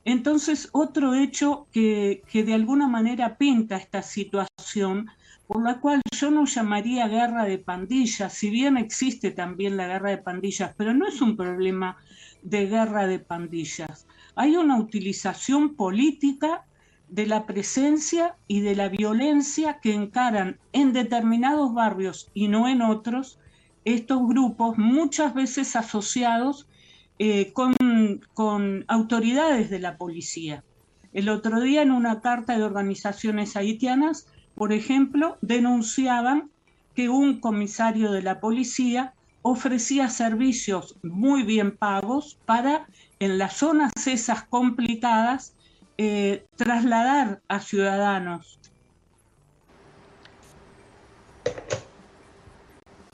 Entonces, otro hecho que, de alguna manera pinta esta situación, por la cual yo no llamaría guerra de pandillas, si bien existe también la guerra de pandillas, pero no es un problema de guerra de pandillas. Hay una utilización política de la presencia y de la violencia que encaran en determinados barrios y no en otros estos grupos, muchas veces asociados eh, con, con autoridades de la policía. El otro día en una carta de organizaciones haitianas, por ejemplo, denunciaban que un comisario de la policía ofrecía servicios muy bien pagos para en las zonas esas complicadas eh, trasladar a ciudadanos.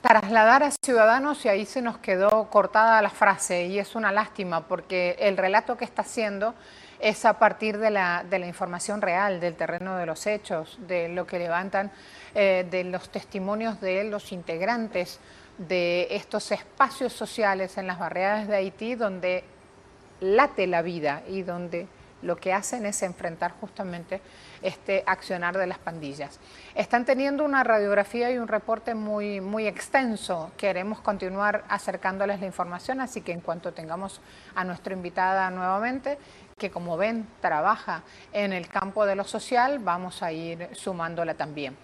Trasladar a ciudadanos y ahí se nos quedó cortada la frase y es una lástima porque el relato que está haciendo es a partir de la, de la información real, del terreno de los hechos, de lo que levantan, eh, de los testimonios de los integrantes de estos espacios sociales en las barriadas de Haití donde late la vida y donde lo que hacen es enfrentar justamente este accionar de las pandillas. Están teniendo una radiografía y un reporte muy, muy extenso. Queremos continuar acercándoles la información, así que en cuanto tengamos a nuestra invitada nuevamente, que como ven trabaja en el campo de lo social, vamos a ir sumándola también.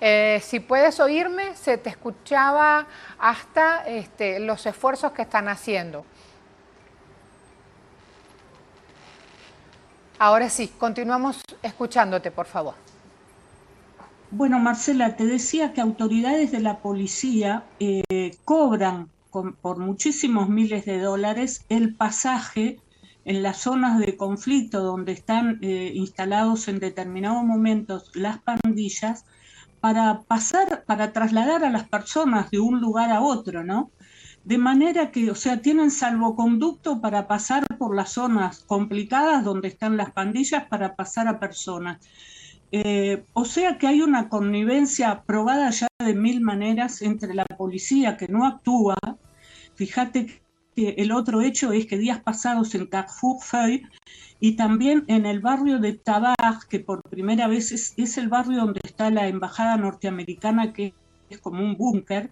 Eh, si puedes oírme, se te escuchaba hasta este, los esfuerzos que están haciendo. Ahora sí, continuamos escuchándote, por favor. Bueno, Marcela, te decía que autoridades de la policía eh, cobran por muchísimos miles de dólares el pasaje en las zonas de conflicto donde están eh, instalados en determinados momentos las pandillas para pasar, para trasladar a las personas de un lugar a otro, ¿no? De manera que, o sea, tienen salvoconducto para pasar por las zonas complicadas donde están las pandillas para pasar a personas. Eh, o sea que hay una connivencia probada ya de mil maneras entre la policía que no actúa. Fíjate que el otro hecho es que días pasados en Carrefour Feuille y también en el barrio de Tabar, que por primera vez es, es el barrio donde está la embajada norteamericana, que es como un búnker,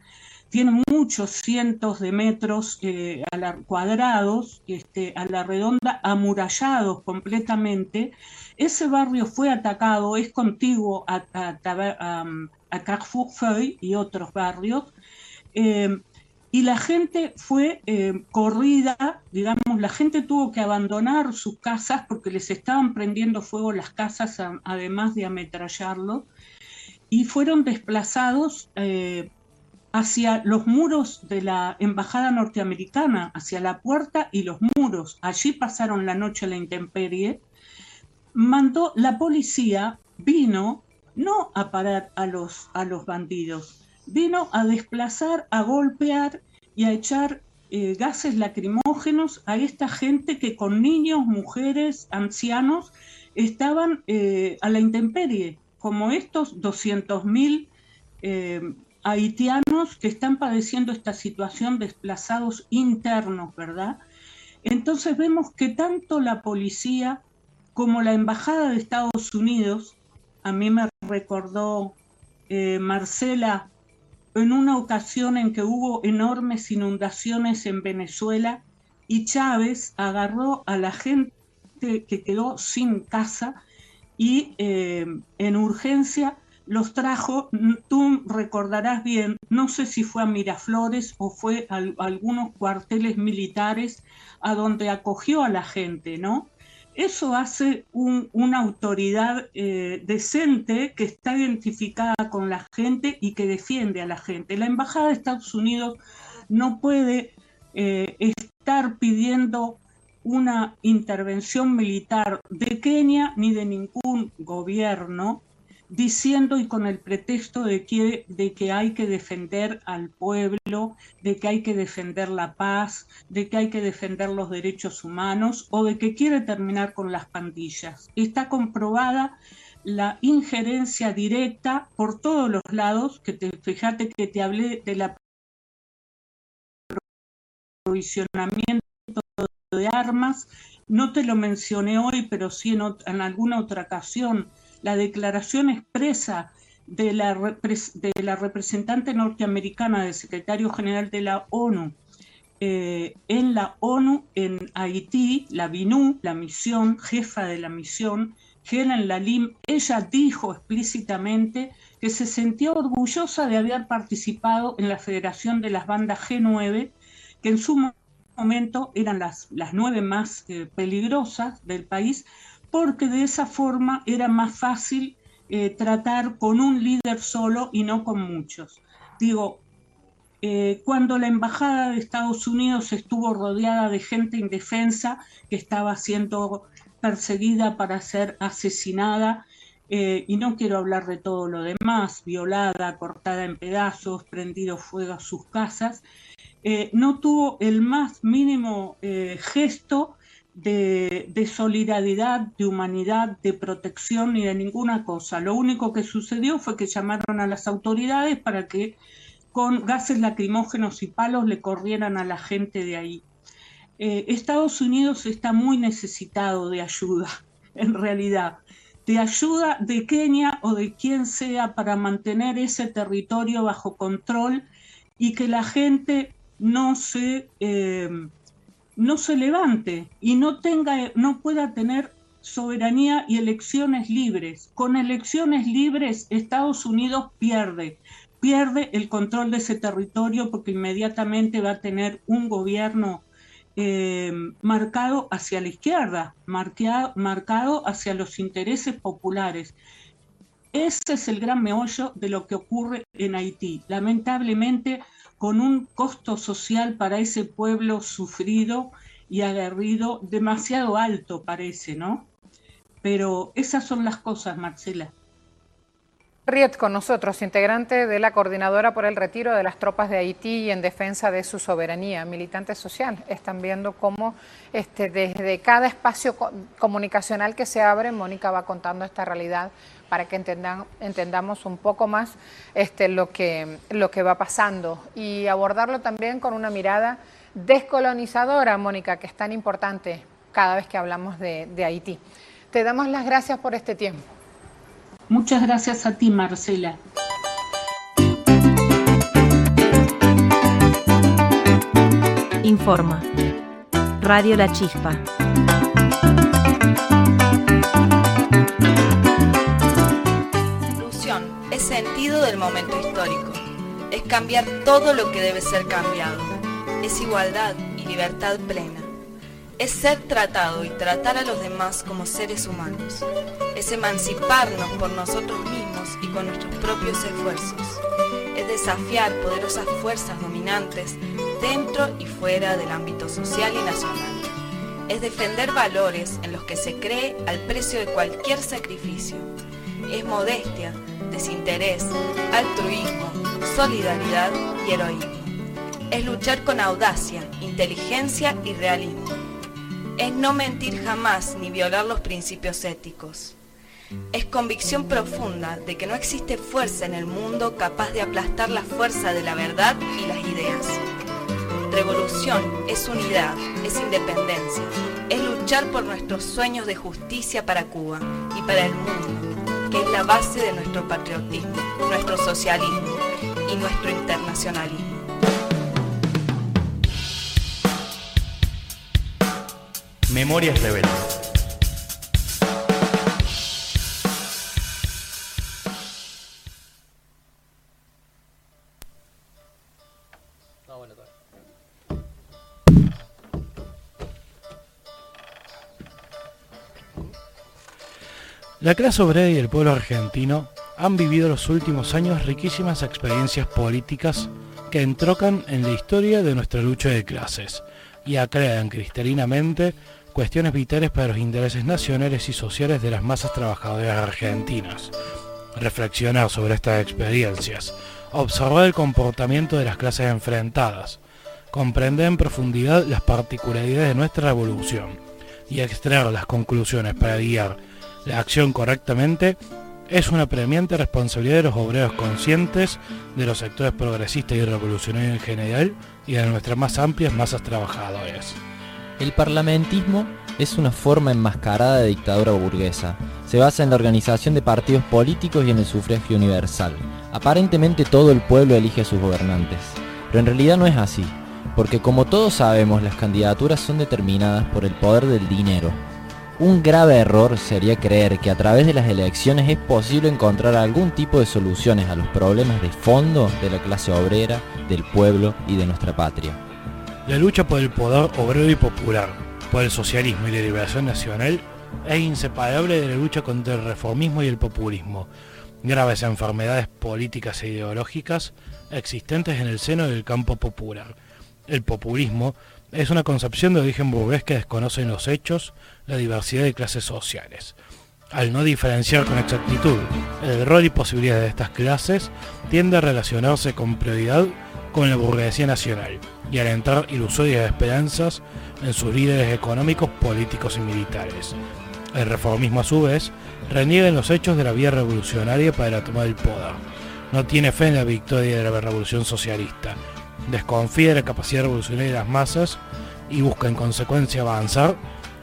tiene muchos cientos de metros eh, cuadrados, este, a la redonda, amurallados completamente. Ese barrio fue atacado, es contiguo a, a, Carrefour Feuille y otros barrios. Eh, y la gente fue eh, corrida, digamos, la gente tuvo que abandonar sus casas porque les estaban prendiendo fuego las casas, además de ametrallarlos, y fueron desplazados hacia los muros de la embajada norteamericana, hacia la puerta y los muros. Allí pasaron la noche a la intemperie. Mandó la policía, vino no a parar a los, a los bandidos, vino a desplazar, a golpear y a echar eh, gases lacrimógenos a esta gente que con niños, mujeres, ancianos estaban eh, a la intemperie, como estos 200.000 eh, haitianos que están padeciendo esta situación desplazados internos, ¿verdad? Entonces vemos que tanto la policía como la Embajada de Estados Unidos, a mí me recordó eh, Marcela en una ocasión en que hubo enormes inundaciones en Venezuela y Chávez agarró a la gente que quedó sin casa y eh, en urgencia los trajo, tú recordarás bien, no sé si fue a Miraflores o fue a, algunos cuarteles militares a donde acogió a la gente, ¿no? Eso hace una autoridad eh, decente que está identificada con la gente y que defiende a la gente. La Embajada de Estados Unidos no puede eh, estar pidiendo una intervención militar de Kenia ni de ningún gobierno diciendo y con el pretexto de que, de que hay que defender al pueblo, de que hay que defender la paz, de que hay que defender los derechos humanos o de que quiere terminar con las pandillas. Está comprobada la injerencia directa por todos los lados, que te, fíjate que te hablé de la de armas, no te lo mencioné hoy, pero sí en, alguna otra ocasión, la declaración expresa de la, representante norteamericana del secretario general de la ONU eh, en la ONU en Haití, la BINU, la misión, jefa de la misión, Helen Lalim, ella dijo explícitamente que se sentía orgullosa de haber participado en la Federación de las Bandas G9, que en su momento eran las, las nueve más eh, peligrosas del país, porque de esa forma era más fácil eh, tratar con un líder solo y no con muchos. Digo, eh, cuando la Embajada de Estados Unidos estuvo rodeada de gente indefensa que estaba siendo perseguida para ser asesinada, y no quiero hablar de todo lo demás, violada, cortada en pedazos, prendido fuego a sus casas, eh, no tuvo el más mínimo eh, gesto de, solidaridad, de humanidad, de protección ni de ninguna cosa. Lo único que sucedió fue que llamaron a las autoridades para que con gases lacrimógenos y palos le corrieran a la gente de ahí. Eh, Estados Unidos está muy necesitado de ayuda, en realidad, de ayuda de Kenia o de quien sea para mantener ese territorio bajo control y que la gente no se, eh, no se levante y no, tenga, no pueda tener soberanía y elecciones libres. Con elecciones libres Estados Unidos pierde, pierde el control de ese territorio porque inmediatamente va a tener un gobierno eh, marcado hacia la izquierda, marcado, marcado hacia los intereses populares. Ese es el gran meollo de lo que ocurre en Haití. Lamentablemente, con un costo social para ese pueblo sufrido y aguerrido demasiado alto, parece, ¿no? Pero esas son las cosas, Marcela. Riet con nosotros, integrante de la Coordinadora por el Retiro de las Tropas de Haití y en defensa de su soberanía, militante social. Están viendo cómo este, desde cada espacio comunicacional que se abre, Mónica va contando esta realidad para que entendan, entendamos un poco más este, lo, que, lo que va pasando y abordarlo también con una mirada descolonizadora, Mónica, que es tan importante cada vez que hablamos de, de Haití. Te damos las gracias por este tiempo. Muchas gracias a ti, Marcela. Informa. Radio La Chispa. Es sentido del momento histórico. Es cambiar todo lo que debe ser cambiado. Es igualdad y libertad plena es ser tratado y tratar a los demás como seres humanos. Es emanciparnos por nosotros mismos y con nuestros propios esfuerzos. Es desafiar poderosas fuerzas dominantes dentro y fuera del ámbito social y nacional. Es defender valores en los que se cree al precio de cualquier sacrificio. Es modestia, desinterés, altruismo, solidaridad y heroísmo. Es luchar con audacia, inteligencia y realismo es no mentir jamás ni violar los principios éticos. Es convicción profunda de que no existe fuerza en el mundo capaz de aplastar la fuerza de la verdad y las ideas. Revolución es unidad, es independencia, es luchar por nuestros sueños de justicia para Cuba y para el mundo, es la base de nuestro patriotismo, nuestro socialismo y nuestro internacionalismo. Memorias Rebeldes. La clase obrera y el pueblo argentino han vivido los últimos años riquísimas experiencias políticas que entrocan en la historia de nuestra lucha de clases y acrean cristalinamente cuestiones vitales para los intereses nacionales y sociales de las masas trabajadoras argentinas. Reflexionar sobre estas experiencias, observar el comportamiento de las clases enfrentadas, comprender en profundidad las particularidades de nuestra revolución y extraer las conclusiones para guiar la acción correctamente es una premiante responsabilidad de los obreros conscientes, de los sectores progresistas y revolucionarios en general y de nuestras más amplias masas trabajadoras. El parlamentismo es una forma enmascarada de dictadura burguesa. Se basa en la organización de partidos políticos y en el sufragio universal. Aparentemente todo el pueblo elige a sus gobernantes, pero en realidad no es así, porque como todos sabemos las candidaturas son determinadas por el poder del dinero, un grave error sería creer que a través de las elecciones es posible encontrar algún tipo de soluciones a los problemas de fondo de la clase obrera, del pueblo y de nuestra patria. La lucha por el poder obrero y popular, por el socialismo y la liberación nacional es inseparable de la lucha contra el reformismo y el populismo, graves enfermedades políticas e ideológicas existentes en el seno del campo popular. El populismo es una concepción de origen burgués que desconoce los hechos, la diversidad de clases sociales. Al no diferenciar con exactitud el rol y posibilidades de estas clases, tiende a relacionarse con prioridad con la burguesía nacional y alentar ilusorias esperanzas en sus líderes económicos, políticos y militares. El reformismo a su vez reniega en los hechos de la vía revolucionaria para tomar el poder. No tiene fe en la victoria de la revolución socialista. Desconfía de la capacidad revolucionaria de las masas y busca en consecuencia avanzar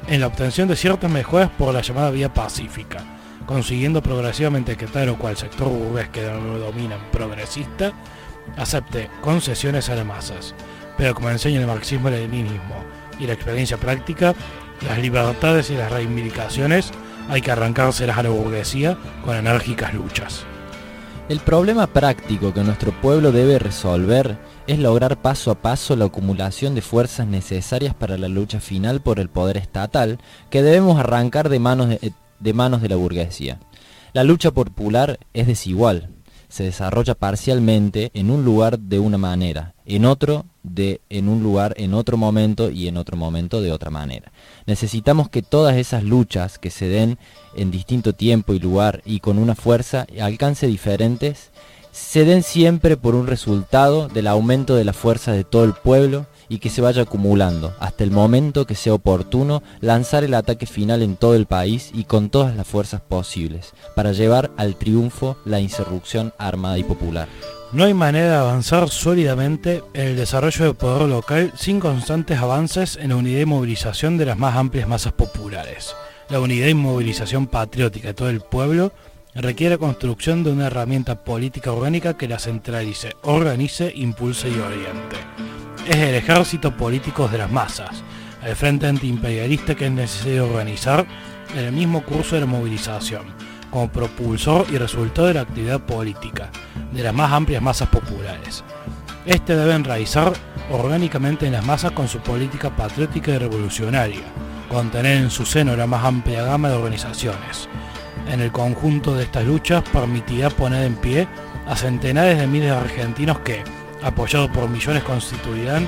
en la obtención de ciertas mejoras por la llamada vía pacífica, consiguiendo progresivamente que tal o cual sector burgués que lo dominan progresista acepte concesiones a las masas. Pero como enseña el marxismo-leninismo y la experiencia práctica, las libertades y las reivindicaciones hay que arrancárselas a la burguesía con enérgicas luchas. El problema práctico que nuestro pueblo debe resolver es lograr paso a paso la acumulación de fuerzas necesarias para la lucha final por el poder estatal que debemos arrancar de manos de, manos de la burguesía. La lucha popular es desigual, se desarrolla parcialmente en un lugar de una manera, en otro de en un lugar en otro momento y en otro momento de otra manera. Necesitamos que todas esas luchas que se den en distinto tiempo y lugar y con una fuerza alcance diferentes se den siempre por un resultado del aumento de la fuerza de todo el pueblo y que se vaya acumulando hasta el momento que sea oportuno lanzar el ataque final en todo el país y con todas las fuerzas posibles para llevar al triunfo la insurrección armada y popular. No hay manera de avanzar sólidamente en el desarrollo del poder local sin constantes avances en la unidad y movilización de las más amplias masas populares. La unidad y movilización patriótica de todo el pueblo requiere construcción de una herramienta política orgánica que la centralice, organice, impulse y oriente. Es el ejército político de las masas, el frente antiimperialista que es necesario organizar en el mismo curso de la movilización, como propulsor y resultado de la actividad política de las más amplias masas populares. Este debe enraizar orgánicamente en las masas con su política patriótica y revolucionaria, contener en su seno la más amplia gama de organizaciones, en el conjunto de estas luchas permitirá poner en pie a centenares de miles de argentinos que, apoyados por millones, constituirán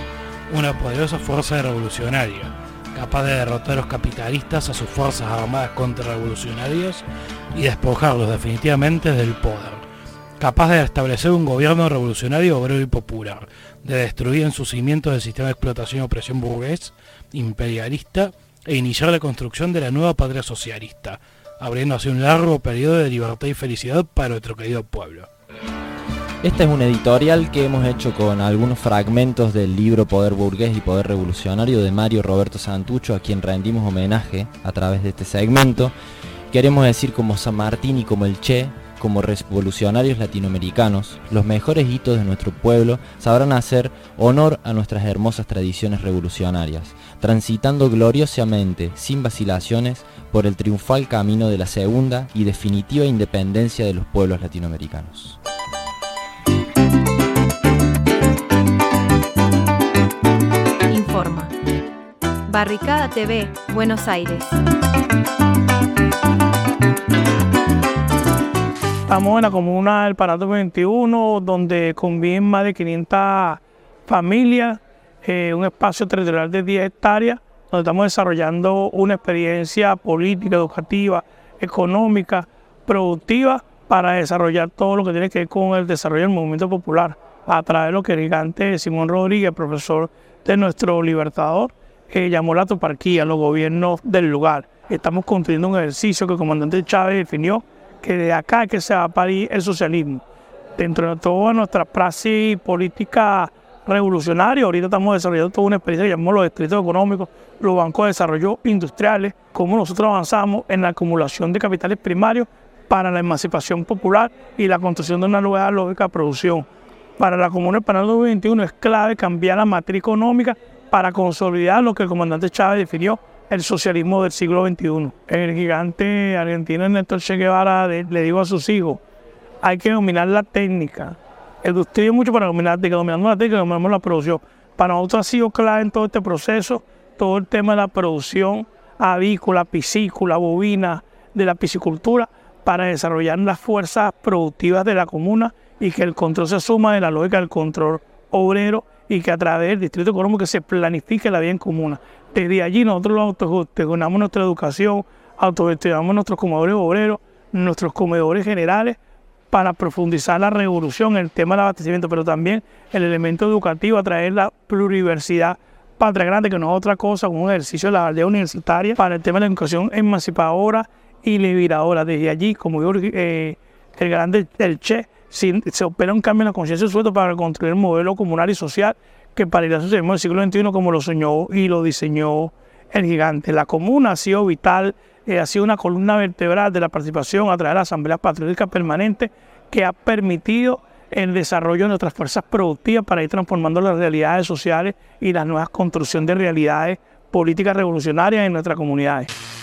una poderosa fuerza revolucionaria, capaz de derrotar a los capitalistas a sus fuerzas armadas contrarrevolucionarias y despojarlos definitivamente del poder, capaz de establecer un gobierno revolucionario, obrero y popular, de destruir en sus cimientos el sistema de explotación y opresión burgués, imperialista, e iniciar la construcción de la nueva patria socialista, abriendo así un largo periodo de libertad y felicidad para nuestro querido pueblo. Esta es una editorial que hemos hecho con algunos fragmentos del libro Poder Burgués y Poder Revolucionario de Mario Roberto Santucho, a quien rendimos homenaje a través de este segmento. Queremos decir como San Martín y como el Che, como revolucionarios latinoamericanos, los mejores hitos de nuestro pueblo sabrán hacer honor a nuestras hermosas tradiciones revolucionarias, transitando gloriosamente, sin vacilaciones, por el triunfal camino de la segunda y definitiva independencia de los pueblos latinoamericanos. Barricada TV, Buenos Aires. Estamos en la comuna del Parato 21, donde conviven más de 500 familias, eh, un espacio territorial de 10 hectáreas, donde estamos desarrollando una experiencia política, educativa, económica, productiva, para desarrollar todo lo que tiene que ver con el desarrollo del movimiento popular, a través de lo que el gigante Simón Rodríguez, profesor de nuestro libertador, llamó la toparquía, los gobiernos del lugar. Estamos construyendo un ejercicio que el comandante Chávez definió que de acá es que se va a parir el socialismo. Dentro de toda nuestra praxis política revolucionaria, ahorita estamos desarrollando toda una experiencia que llamamos los distritos económicos, los bancos de desarrollo industriales, cómo nosotros avanzamos en la acumulación de capitales primarios para la emancipación popular y la construcción de una nueva lógica de producción. Para la Comuna del Panel 2021 es clave cambiar la matriz económica para consolidar lo que el comandante Chávez definió el socialismo del siglo XXI. El gigante argentino Néstor Che Guevara le dijo a sus hijos, hay que dominar la técnica. El usted mucho para dominar la técnica, dominando la técnica, dominamos la producción. Para nosotros ha sido clave en todo este proceso todo el tema de la producción avícola, piscícola, bovina, de la piscicultura, para desarrollar las fuerzas productivas de la comuna y que el control se asuma de la lógica del control obrero y que a través del distrito económico se planifique la vida en comuna. Desde allí nosotros autogestionamos nuestra educación, autogestionamos nuestros comedores obreros, nuestros comedores generales para profundizar la revolución, el tema del abastecimiento, pero también el elemento educativo, a través de la pluriversidad patria grande, que no es otra cosa, un ejercicio de la aldea universitaria para el tema de la educación emancipadora y liberadora. Desde allí, como dijo eh, el grande del Che, se opera un cambio en la conciencia suelto para construir un modelo comunal y social que para el socialismo del siglo XXI como lo soñó y lo diseñó el gigante. La comuna ha sido vital, eh, ha sido una columna vertebral de la participación a través de la Asamblea Patriótica Permanente que ha permitido el desarrollo de nuestras fuerzas productivas para ir transformando las realidades sociales y la nueva construcción de realidades políticas revolucionarias en nuestras comunidades.